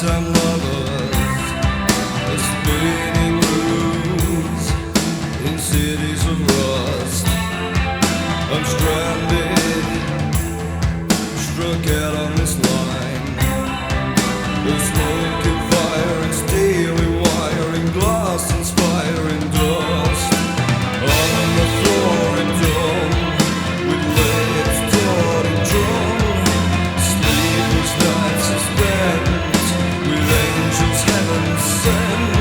time lovers spinning in cities of rust. I'm stranded, struck out on this. listen.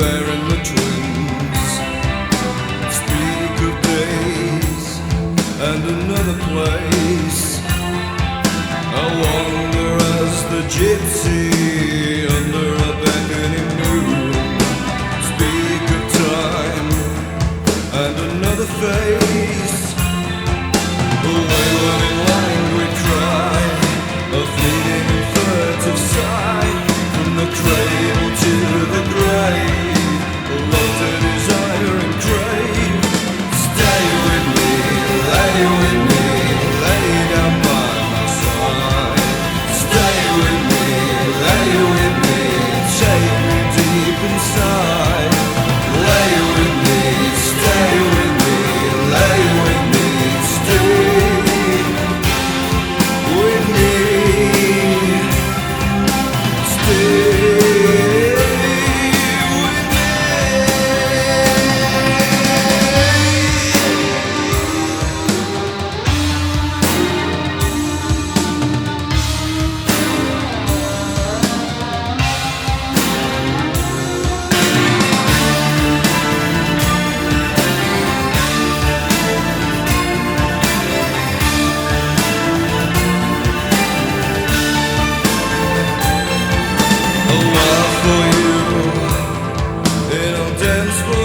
there in and another place. I wander as the gypsy under. was